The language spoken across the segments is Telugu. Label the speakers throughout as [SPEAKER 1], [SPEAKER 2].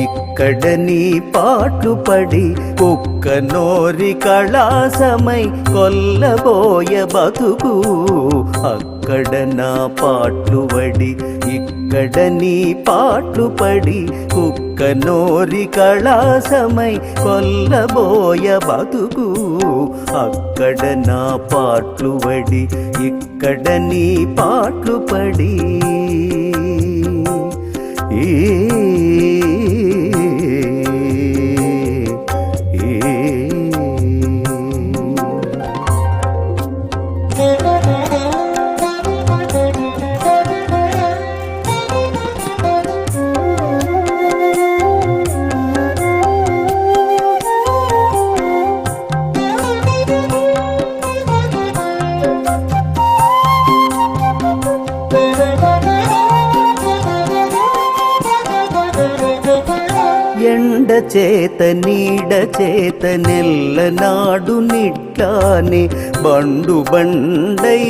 [SPEAKER 1] ఇక్కడ నీ పాట్లు పడి కుక్క నోరి కళాసమై కొల్లబోయ బతుకు. అక్కడ నా పాట్లు పడి ఇక్కడ నీ పాట్లు పడి కుక్క నోరి కళాసమై కొల్లబోయ బతుకు. అక్కడ నా పాట్లు పడి ఇక్కడ నీ పాట్లు పడి. நீ చేత నీడ చేత నెల్ల నాడు నిట్లానే బండు బండై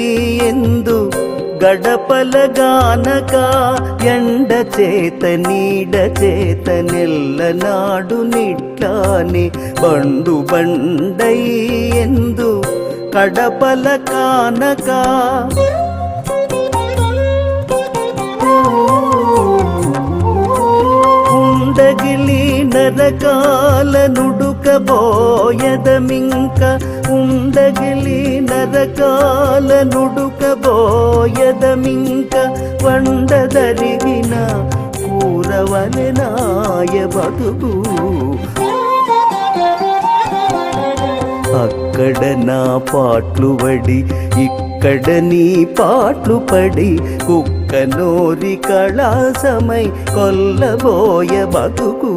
[SPEAKER 1] ఎందు గడపలగానక ఎండ చేత నీడ చేత నెల్ల నాడు నిట్లానే బండు బండై ఎందు కడపల కానక ఉండగిలి నరకాల నుడుకబోయదమింక ఉండగిలి నరకాల నుడుకబోయదమింక వండదరిగిన నాయ బతుకు. అక్కడ నా పాట్లు వడి ఇక్కడ నీ పాట్లు పడి కుక్క నోరి కళాసమై కొల్లబోయ బతుకు.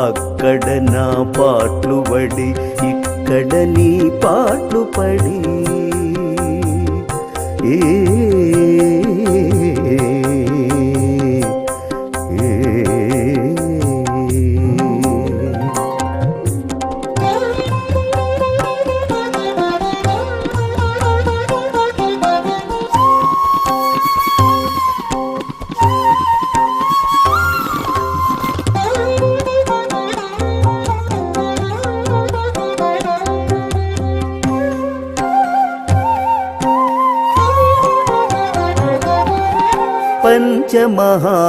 [SPEAKER 1] అక్కడ నా పాట్లు పడి ఇక్కడ నీ పాట్లు పడి. ఏ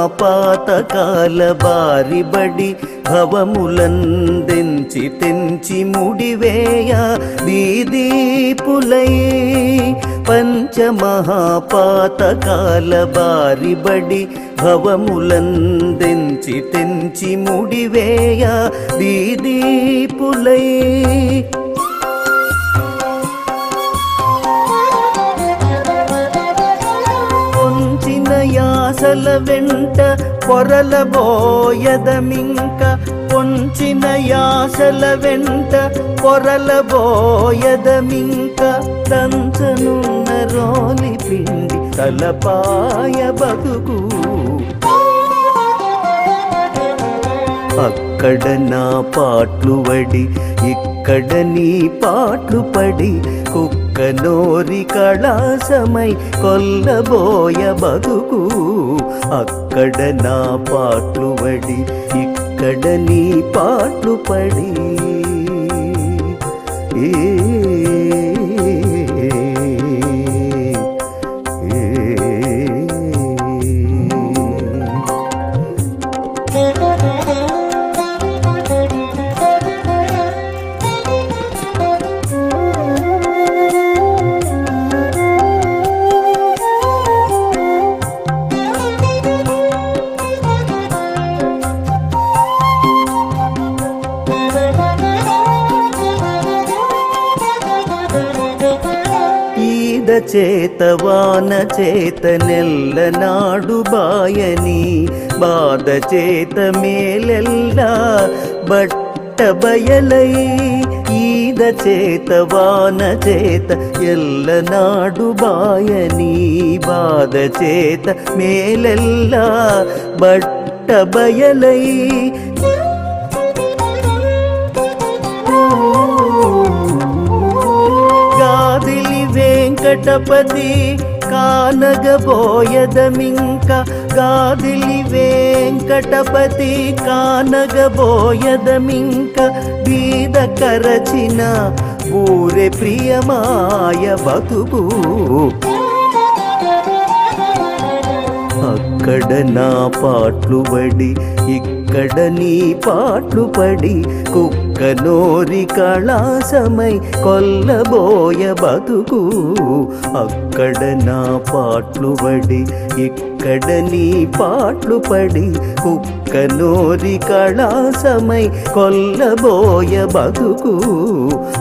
[SPEAKER 1] పంచమహాపాతకాల బారిబడి భవములందించి తెంచి ముడివేయ దీదీపులై పంచమహాపాతకాల బారిబడి భవములందించి తెంచి ముడివేయ దీదీపులై పొరల వెంట పొరలబోయదమింక పొంచిన యాసల వెంట పొరలబోయదమింక తంచనున్న రోలి పిండి తలపాయ బతుకు. అక్కడ నా పాట్లు వడి ఇక్కడ నీ పాట్లు పడి కుక్క నోరి కళాసమై కొల్లబోయ బతుకు. అక్కడ నా పాటలు పడి ఇక్కడ నీ పాటలు పడి. ఏ చేత వాన చేత నెల్లనాడు బాయని బాధ చేత మేలెల్లా బట్ట బయలై ఈద చేత వాన చేత ఎల్లనాడు బాయని బాధ చేత మేలెల్లా బట్ట బయలై వెంకటపతి
[SPEAKER 2] కానగబోయదమింక గాదిలి వెంకటపతి కానగబోయదమింక బీద కరచిన ఊరే ప్రియమాయ బతుకు. అక్కడ నా పాటలు పడి ఇక్కడ నీ పాటలు పడి కుక్క నోరి కళాసమై కొల్లబోయ బతుకు. అక్కడ నా పాటలు పడి ఇక్కడ నీ పాటలు పడి కుక్క నోరి కళాసమై కొల్లబోయ బతుకు.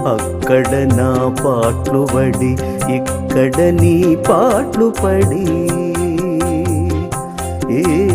[SPEAKER 2] అక్కడ నా పాటలు పడి ఇక్కడ నీ పాటలు పడి. ఏ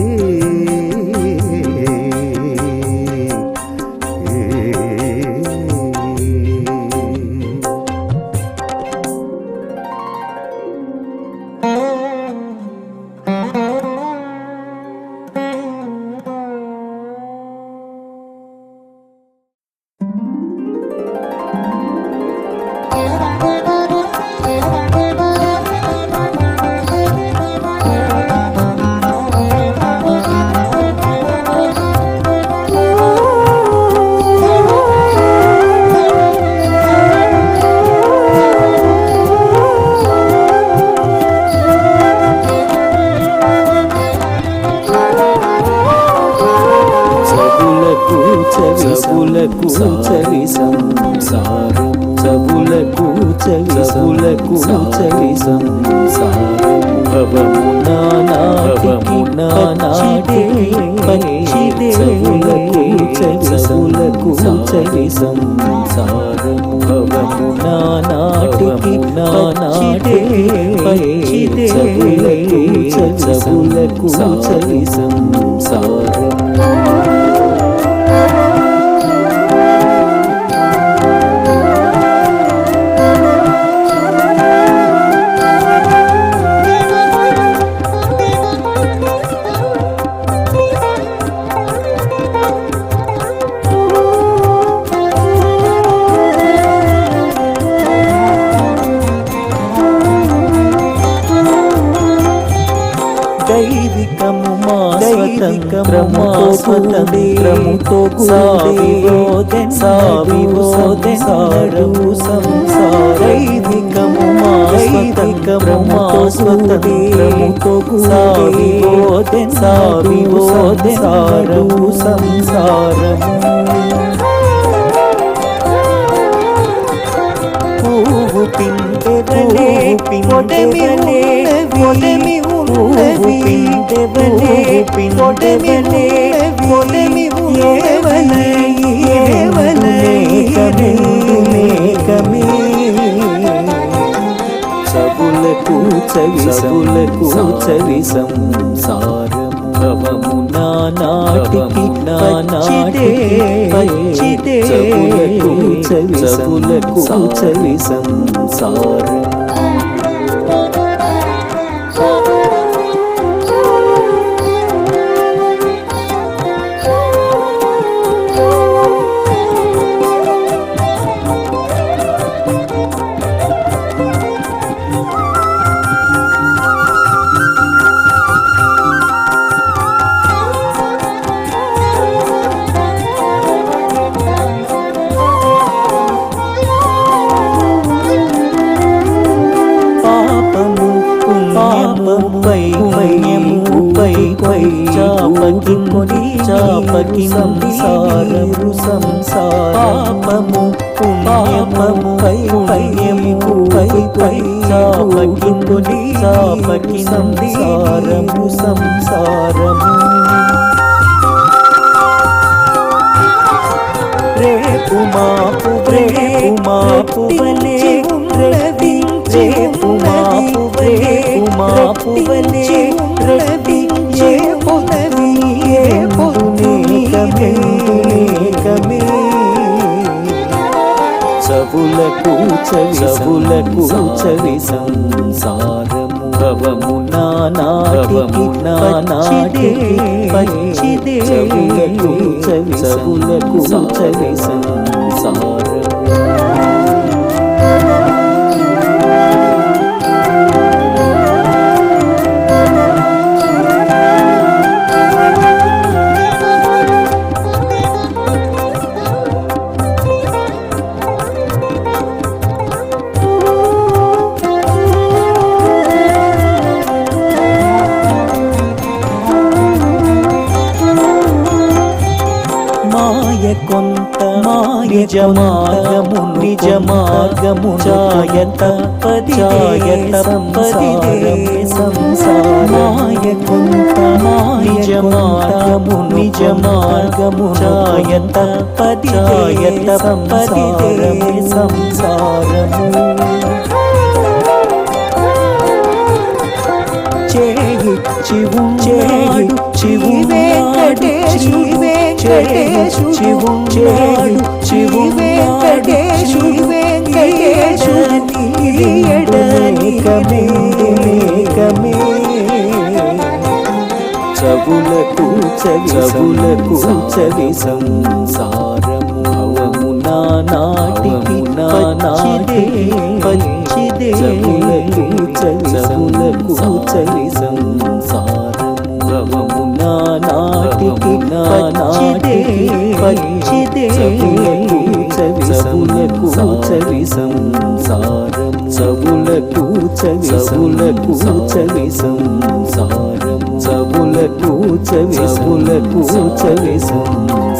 [SPEAKER 2] చవి చవులకు చవి సంసారం. చవులకు చవి చవులకు చవి సంసారం. భవమునా నాటికి నాటికి పచ్చిదే చవులకు చవి చవులకు చవి సంసారం. భవమునా నాటికి నాటికి పచ్చిదే చవులకు చవులకు చవి సంసారం. సావివోదెన్ సావివోదెన్ సారము సంసారము పువ్వు పిందెవలే పిందెవలే పొడమి ఉన్నవి పిందెవలే పిందెవలే పొడమి ఏవలే ఏవలే మేకమే చవులకు చవి చవులకు చవి సంసారం పచ్చిదే చవులకు చవి చవులకు చవి సంసారం చాయ సంసారము చేయిచ్చి చేడు చివు వెంకటేశు వెంకటేశు చివు చేడు చివు వెంకటేశు వెంకటేశు నీయడలేకమే చవులకు చవి చవులకు చవి సంసారము నాటికి నాటికి పచ్చిదే చవులకు చవి చవులకు చవి సంసారము. నాటికి నాటికి పచ్చిదే చవులకు చవి చవులకు చవి సంసారం చవులకు చవి చవులకు చవి సంసారం చవులకు చవి చవులకు చవి సంసారం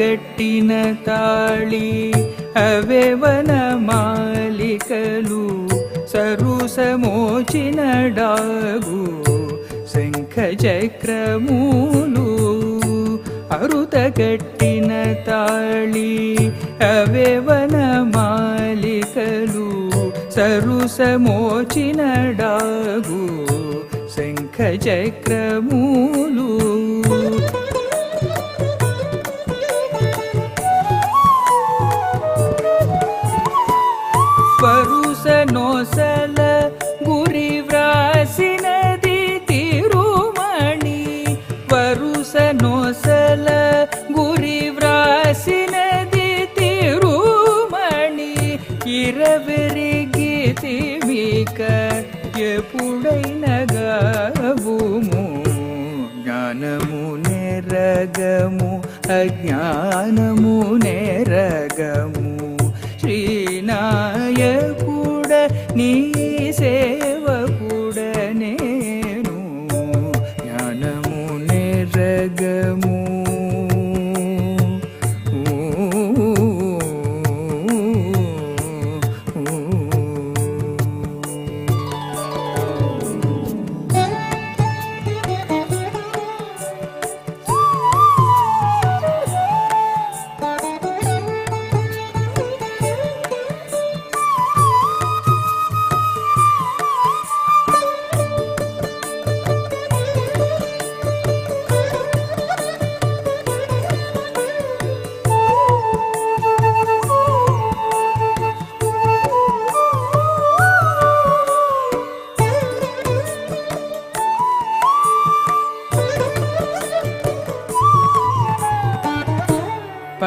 [SPEAKER 3] అరుతగట్టిన తాళి అవేవన మాలికలు సరుసమోచిన డాగు శంఖ చక్రమూలు అరుతగట్టిన తాళి అవేవన మాలికలు సరుసమోచిన డాగు శంఖ చక్రమూలు నెరగము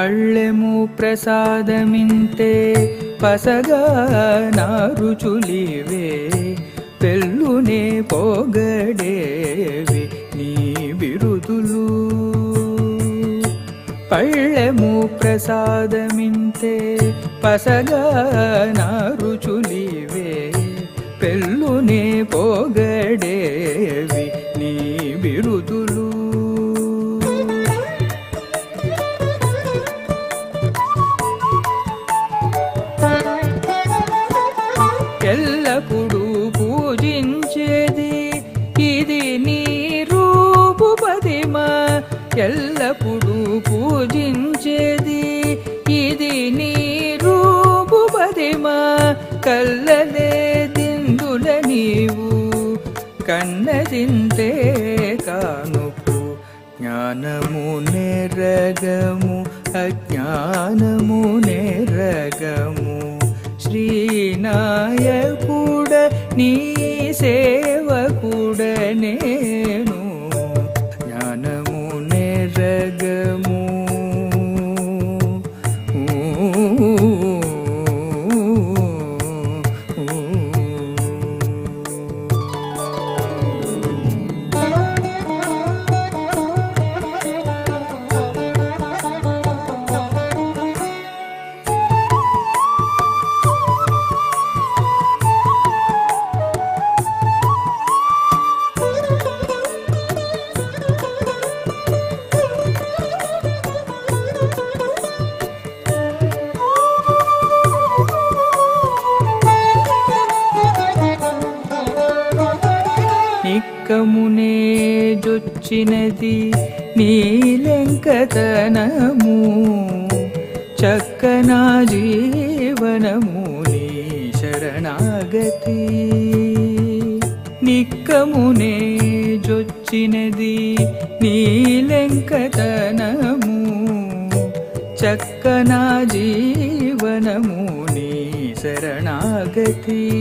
[SPEAKER 3] పళ్ళెము ప్రసాదమింతే పసగా నారుచులివే పెళ్ళునే పోగడేవి నీ బిరుదులు. పళ్ళెము ప్రసాదమింతే పసగా నారుచులివే పెళ్ళునే పోగడేవి కల్లలే దిందుల నీవు కన్నదింతే కానుపు. జ్ఞానము నెరగము అజ్ఞానము నెరగము. శ్రీనాయకుడ నీ సేవకుడ శరణాగతి. నిక్కమునే జొచ్చినది నీలెంకతనము చక్కనా జీవనము నీ శరణాగతి.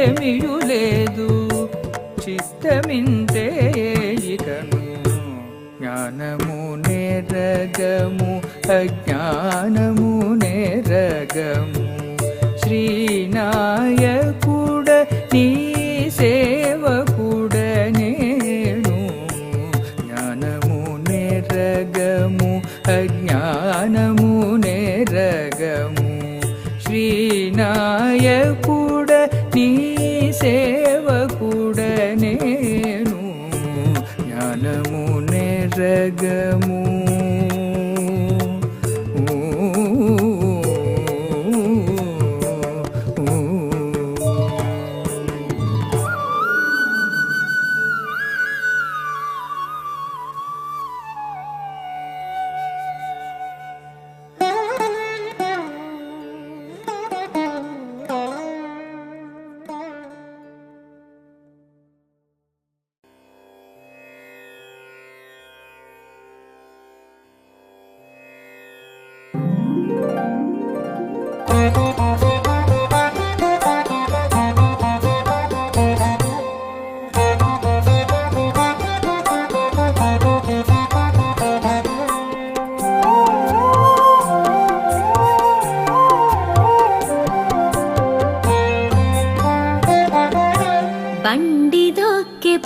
[SPEAKER 3] చిక్కినదేమియు లేదు. చిత్తమింతే ఇకను జ్ఞానము నేరగము అజ్ఞానము నేరగము.
[SPEAKER 4] శ్రీనాయకు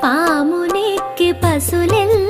[SPEAKER 4] పామునెక్కి పసులెల్ల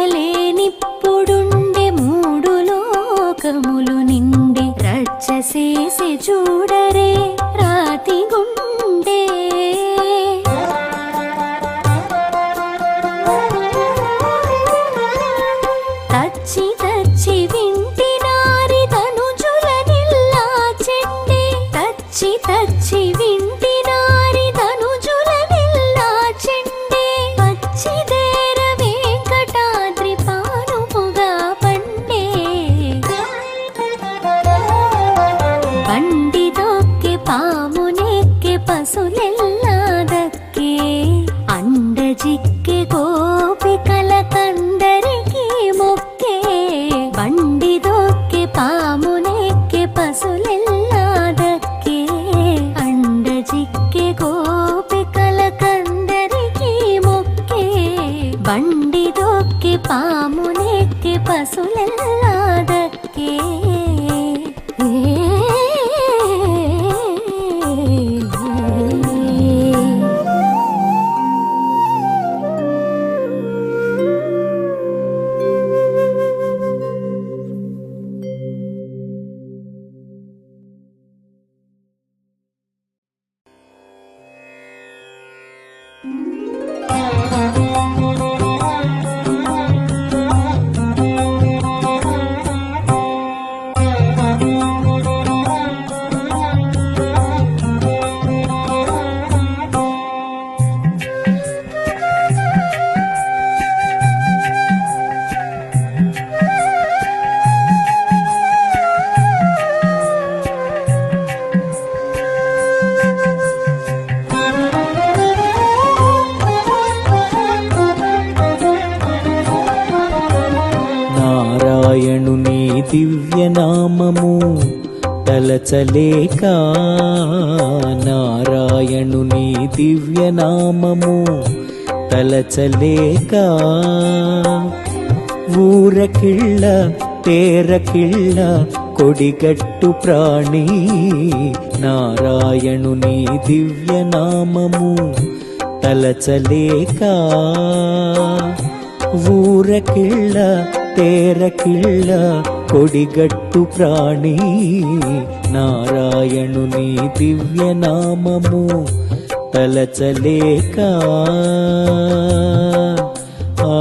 [SPEAKER 4] ముచ్చువలే మూడు లోకములు నిండి రచ్చసేసి చూడరే రాతి
[SPEAKER 2] తలచలేక ఊరకిళ్ళ తేరకిళ్ళ కొడిగట్టు ప్రాణి నారాయణుని దివ్యనామము తలచలేక ఊరకిళ్ళ తేరకిళ్ళ కొడిగట్టు ప్రాణి నారాయణుని దివ్యనామము తలచలేక ఆ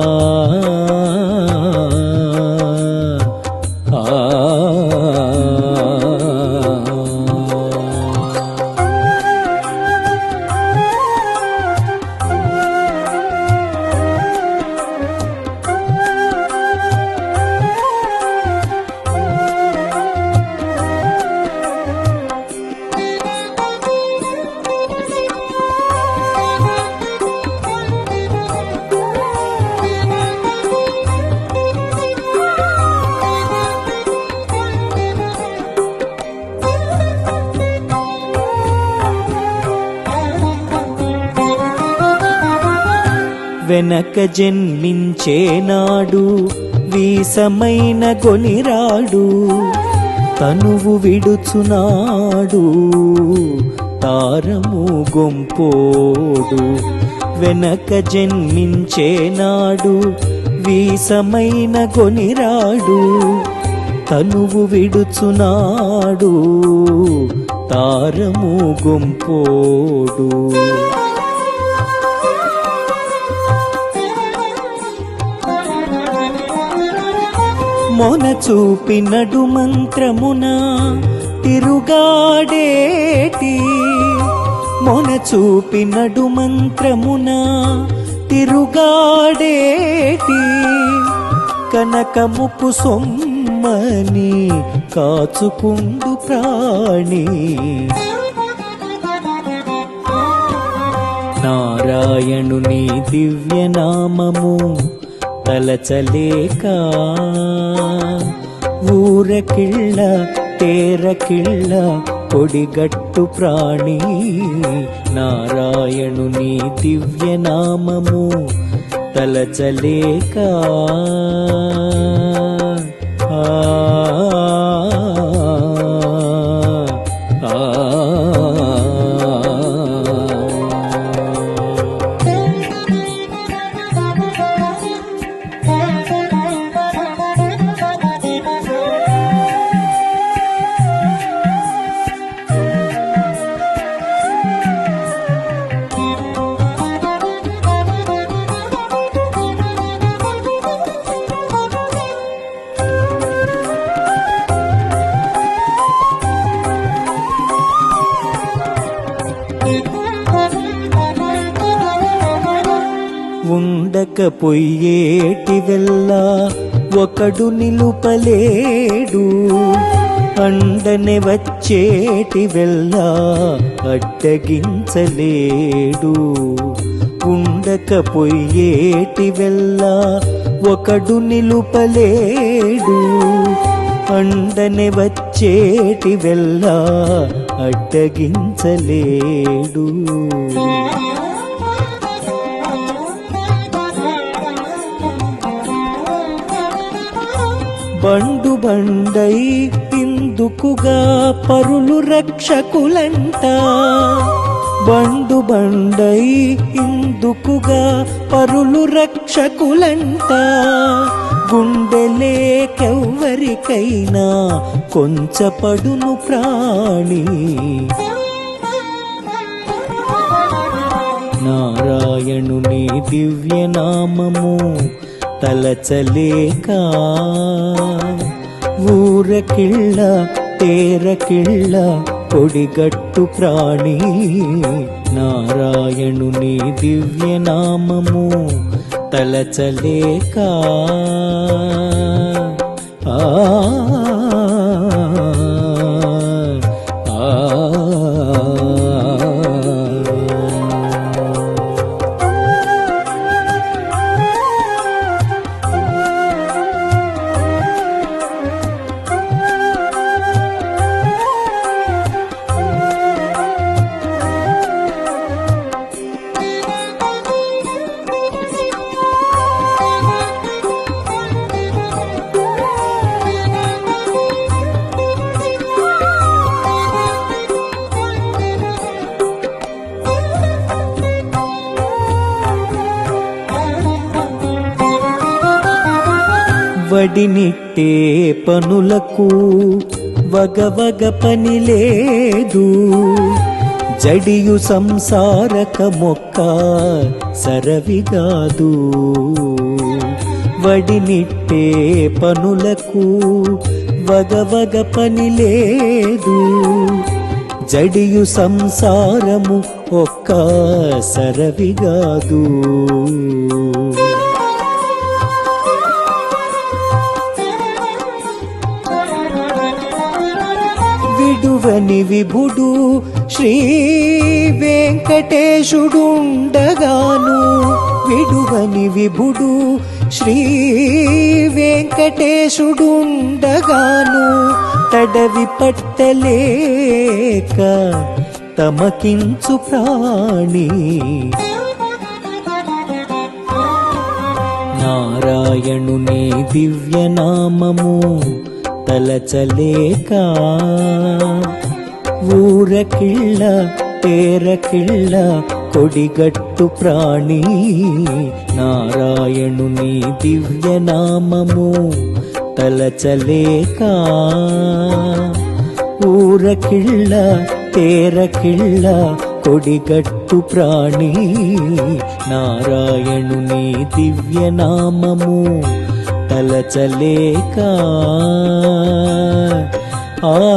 [SPEAKER 2] వెనక జన్మించేనాడు వీసమైన కొనిరాడు తనువు విడుచునాడు తారము గొంపోడు. వెనక జన్మించేనాడు వీసమైన కొనిరాడు తనువు విడుచునాడు తారము గొంపోడు. మొన చూపినడు మంత్రమున తిరుగాడేటి. మొన చూపినడు మంత్రమున తిరుగాడేటి. కనకముకు సొమ్మని కాచుకుండు ప్రాణి. నారాయణుని దివ్యనామము తలచలేక ఊరకిళ్ళ తేరకిళ్ళ పొడిగట్టు ప్రాణి నారాయణుని దివ్యనామము తలచలేక ఆ పొయ్యేటి వెళ్ళ ఒకడు నిలుపలేడు. అండని వచ్చేటి వెళ్ళ అడ్డగించలేడు. ఉండకపోయేటి వెళ్ళ ఒకడు నిలుపలేడు. అండని వచ్చేటి వెళ్ళ అడ్డగించలేడు. బండు బండై ఇందుకుగా పరులు రక్షకులంట. బండు బండై ఇందుకుగా పరులు రక్షకులంట. గుండెలేకెవ్వరికైనా కొంచపడును ప్రాణి. నారాయణుని దివ్యనామము తలచలేక ఊరకిళ్ళ తేరకిళ్ళ పొడిగట్టు ప్రాణి నారాయణుని దివ్యనామము తలచలేకా పనినిట్టే పనులకు వగవగ పని లేదు. జడియు సంసారక మొక్క సరవిగాదు వడినిట్టే పనులకు వగవగ పని లేదు. జడియు సంసారము ఒక్క సరవిగాదు విడువని విభుడు శ్రీ వెంకటేశుడుండగాను విడువని విభుడు శ్రీ వెంకటేశుడుండగాను తడవి పట్టలేక తమకించు ప్రాణి. నారాయణుని దివ్యనామము తలచలేకా ఊరకిళ్ళ తేరకిళ్ళ కొడిగట్టు ప్రాణి. నారాయణుని దివ్య నామము తలచలేక. ఊరకిళ్ళ తేరకిళ్ళ కొడిగట్టు ప్రాణి. నారాయణుని
[SPEAKER 4] దివ్య
[SPEAKER 5] నామము తలచలేక. ఆ,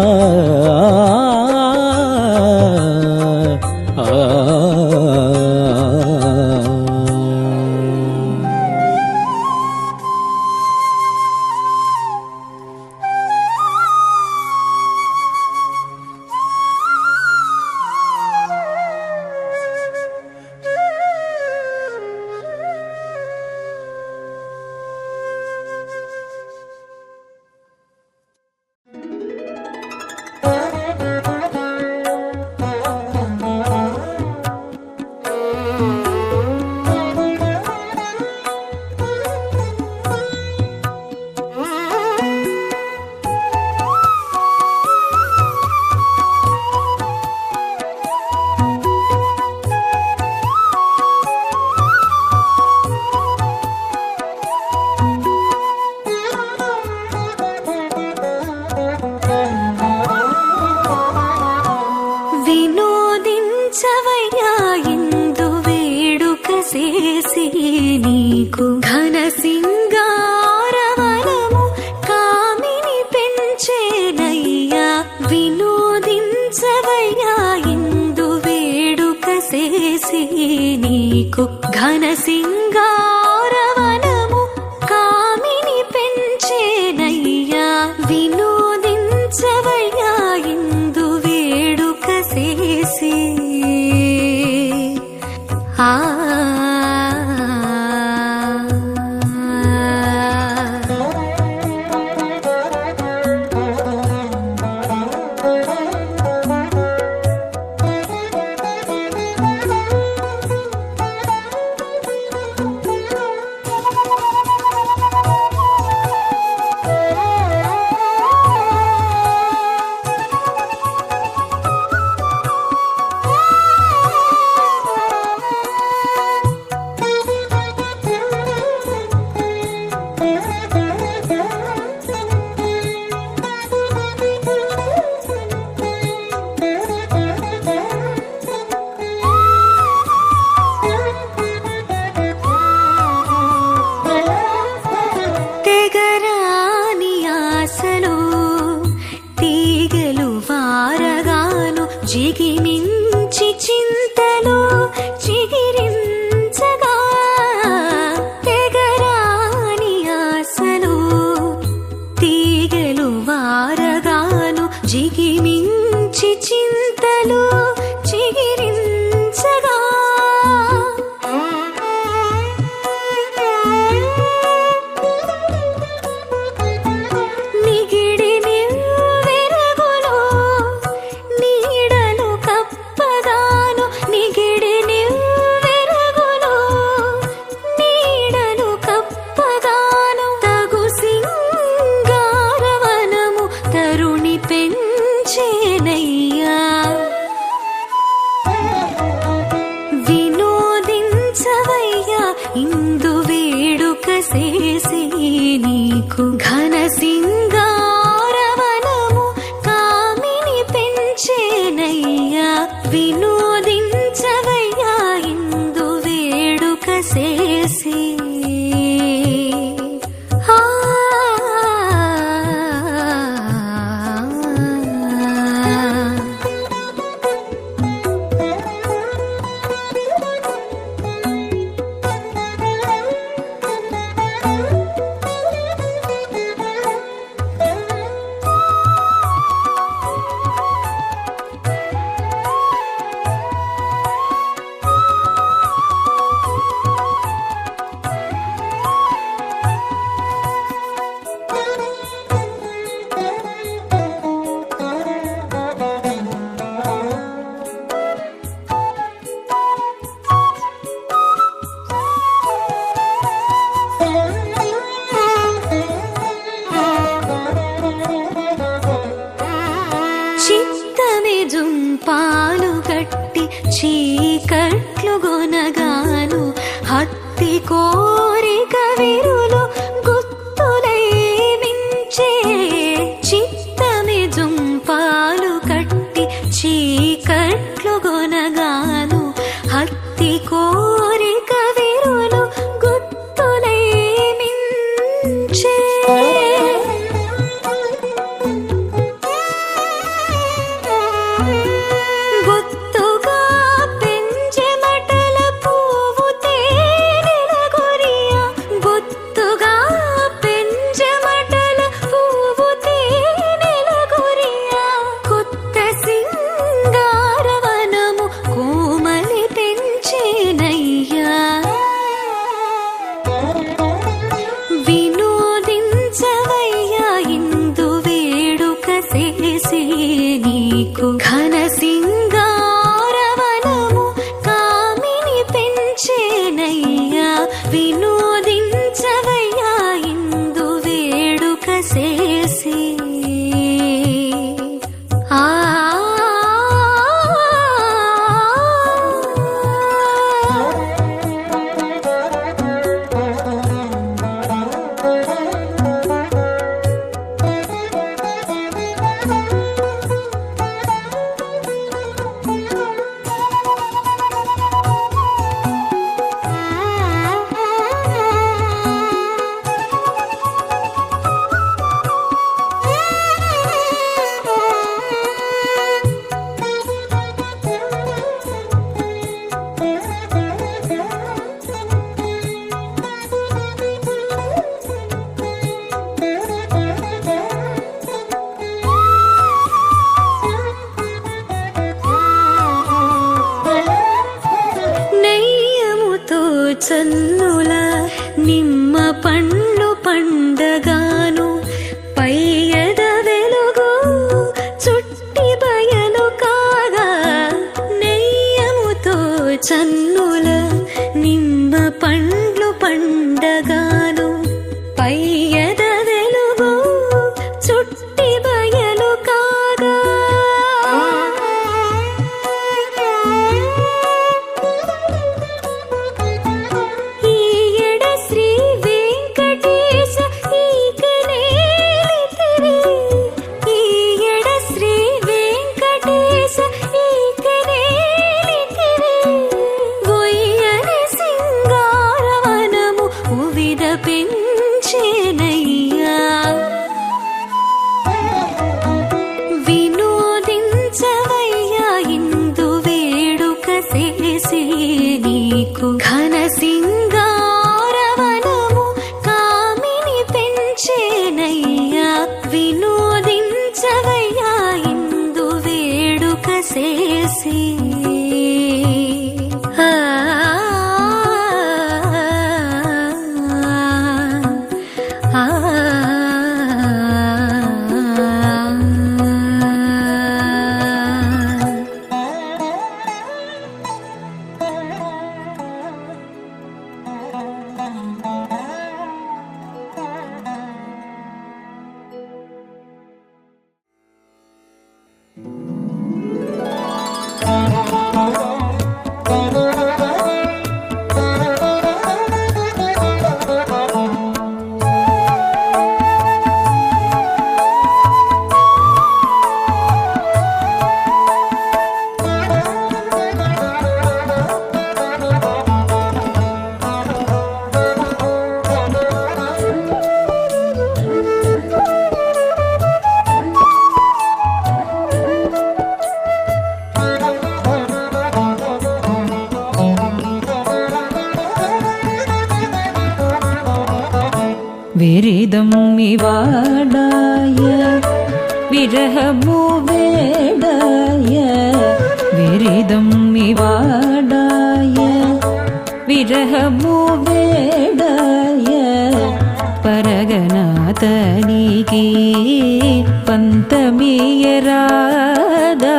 [SPEAKER 6] చీకట్లు గొనగాను హత్తి కో விரகமூடாய விரகமூவேடாய விரிதம் இவாடாய விரகமூவேடாய பரகநாதனிகே பந்தமியராதா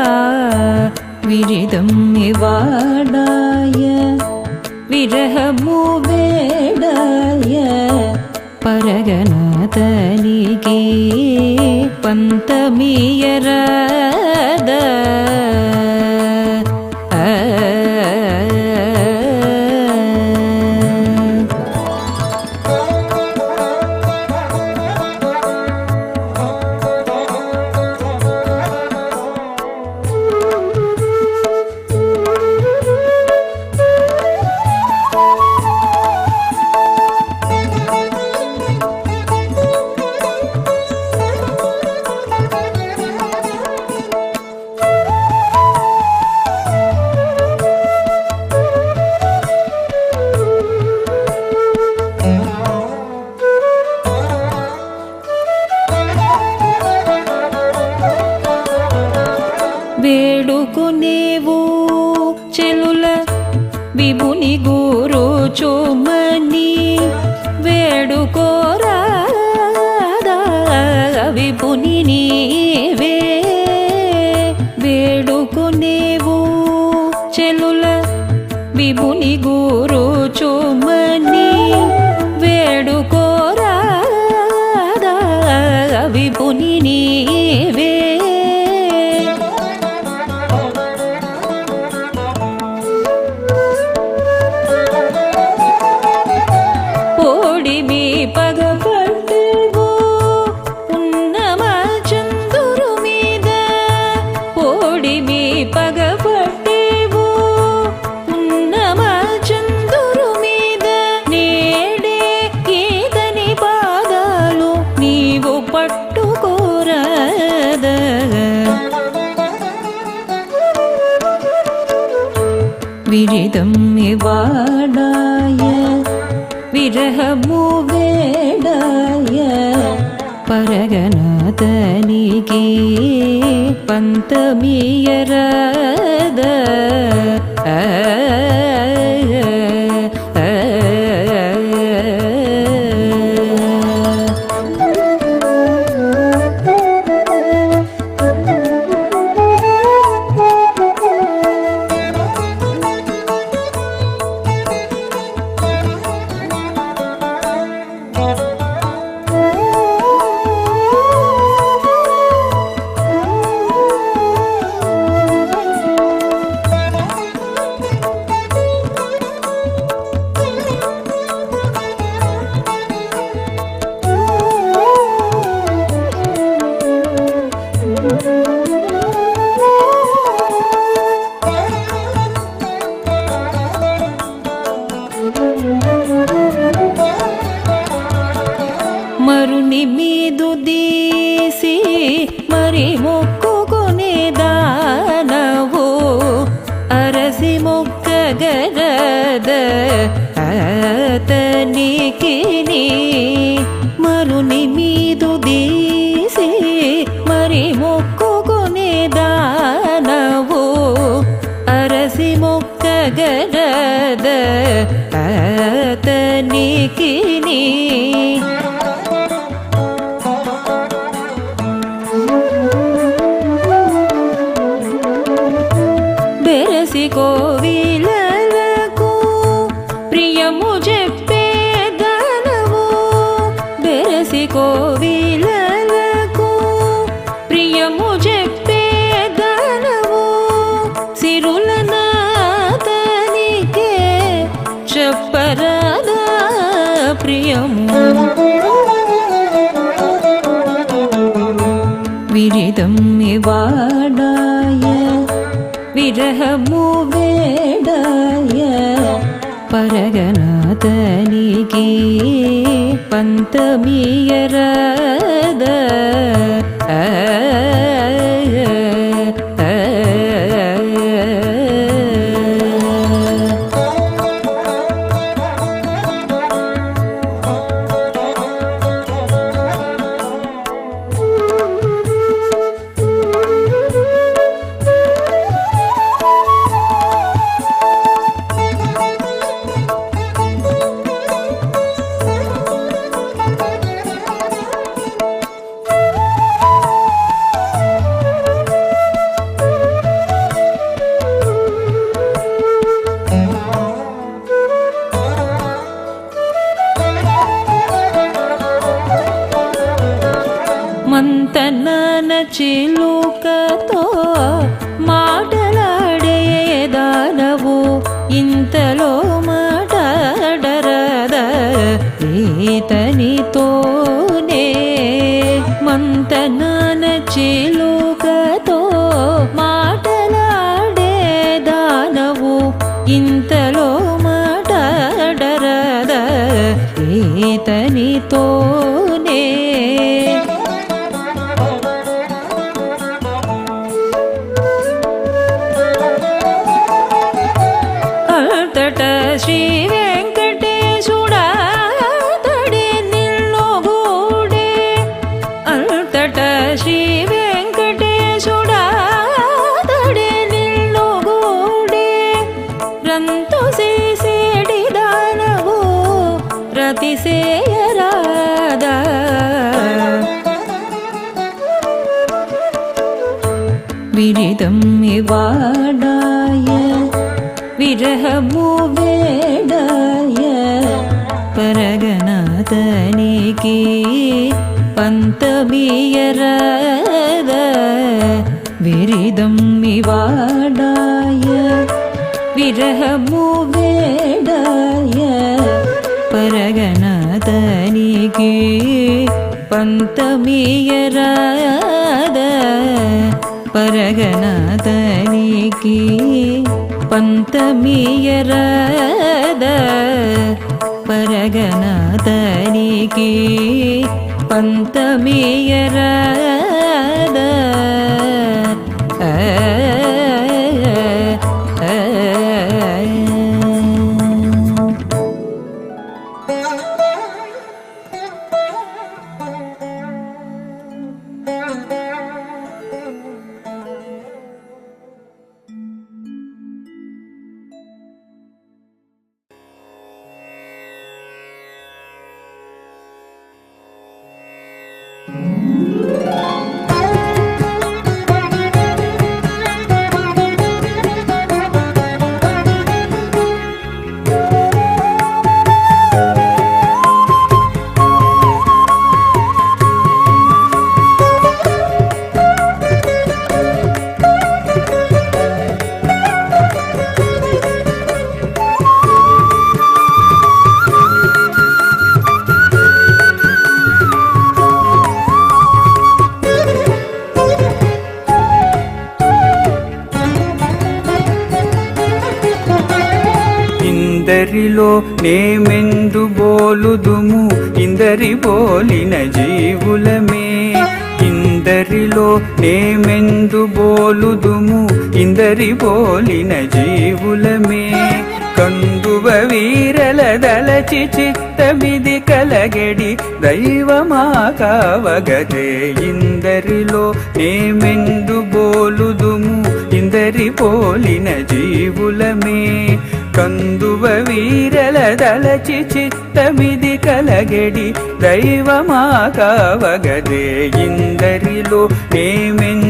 [SPEAKER 6] விரிதம் இவாடாய விரகமூவேடாய பரகநாதனி गे पन्तमीयराद விழிதம் இவாடாய விரகமூவேடாய பரகநாதனிகே பந்தமியராத വിഴിതം ഇവാടായ വിരഹമോ
[SPEAKER 5] വേടായ പരകനാഥനികേ പന്തമീയരാദ
[SPEAKER 3] ആ പാടായ വിരഹമോ വേടായ പരഗനാഥനിക്ക് പന്തമീയരാത വിരിതം ഇവാടായ വിരഹമോ വേടായ പരഗനാഥനിക്ക് പന്തമീയരാത പരഗണ ಿ ಪಂತಮಿಯರದ ಪರಗನಾಥನಿಗೆ ಪಂತಮಿಯರದ కావగదే. ఇందరిలో నేమెందు బోలుదుము ఇందరి పోలిన జీవులమే. కందువ వీరల దళచి చిత్తమిది కలగడి దైవమా కావగదే. ఇందరిలో నేమెందు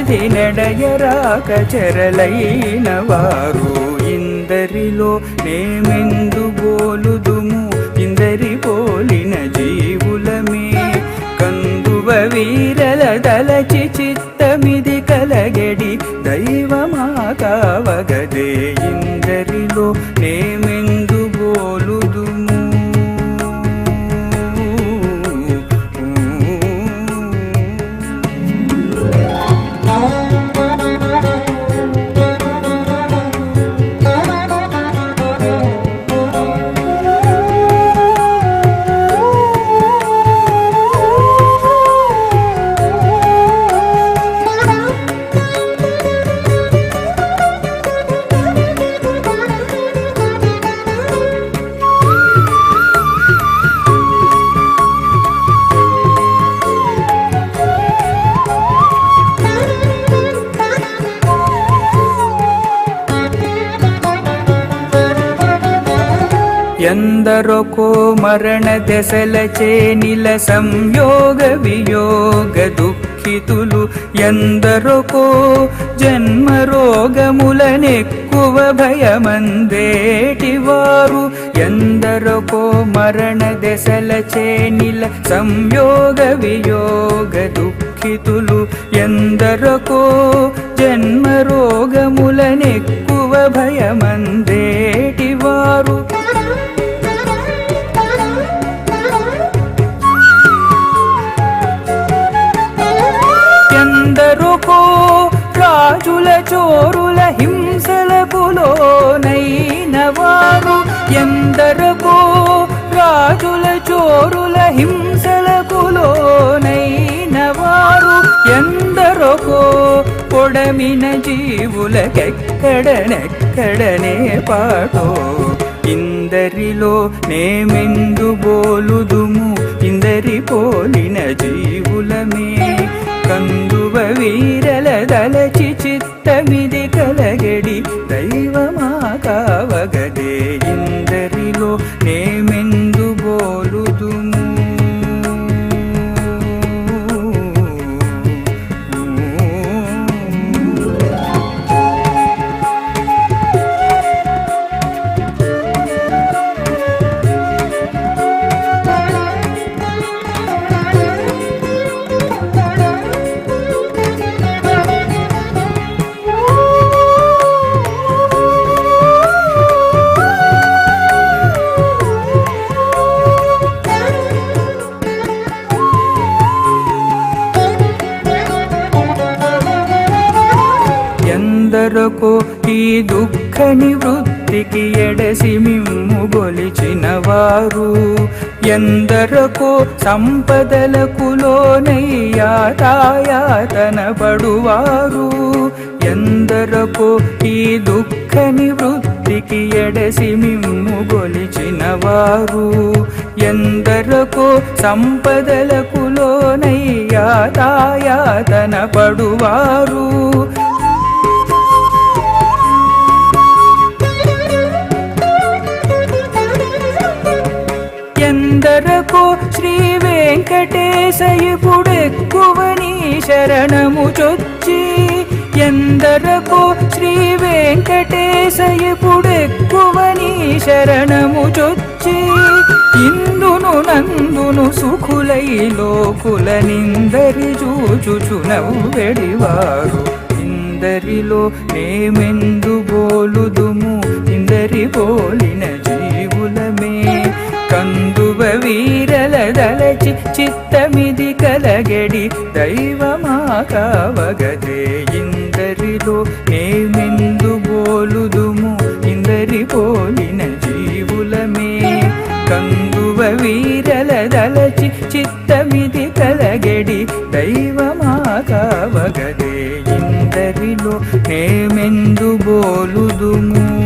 [SPEAKER 3] విధి నడయరాక చెరలైన వారు. ఇందరిలో నేమెందు బోలుదుము ఇందరి పోలిన జీవులమే. కందువ వీరల దలచి చిత్తమిది కలగడి దైవమా కావగదే ఇందరిలో నేమ ఎందరొకో మరణ దశలచే నిల సంయోగ వియోగ దుఃఖితులు. ఎందరొకో జన్మ రోగములనెక్కువ భయమందేటివారు. ఎందరొకో మరణ దశలచే నిల సంయోగ వియోగ దుఃఖితులు. ఎందరొకో జన్మ రోగములనెక్కువ భయమందేటివారు. రాజుల చోరుల హింసలకు లోనైన వారు ఎందరకో? రాజుల చోరుల హింసలకు లోనైన వారు ఎందరకో? పొడమిన జీవులకెక్కడనెక్కడనే పాటో? ఇందరిలో నేమెందు బోలుదుము ఇందరి పోలిన జీవులమే. కందువ వీరల దలచి చిత్తమిది కలగడి దైవమా కావగదే ఇందరిలో నేమెందు దుఃఖని నివృత్తికి ఎడసి మిమ్ము గొలిచిన వారు. ఎందరకో సంపదలకు లోనయ్యాతాయాతన పడువారు. ఎందరకో ఈ దుఃఖ నివృత్తికి ఎడసి మిమ్ము గొలిచిన వారు. ఎందరకో సంపదలకు లోనయ్యాతాయాతన పడువారు. ఎందరకో శ్రీ వెంకటేశయుపుడెక్కువని శరణము చొచ్చి. ఎందరకు శ్రీ వెంకటేశయుపుడెక్కువని శరణము చొచ్చి. ఇందును నందును సుఖులై లోకుల నిందరి చూచుచునవు వెడివారు ఇందరిలో నేమెందు బోలుదుము ఇందరి పోలిన తలచి చిత్తమిది కలగడి దైవమా కావగదే ఇందరిలో నేమెందు బోలుదుము? ఇందరి పోలిన జీవులమే. కందువ వీరల దలచి చిత్తమిది కలగడి దైవమా కావగదే ఇందరిలో నేమెందు బోలుదుము?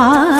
[SPEAKER 4] ఆ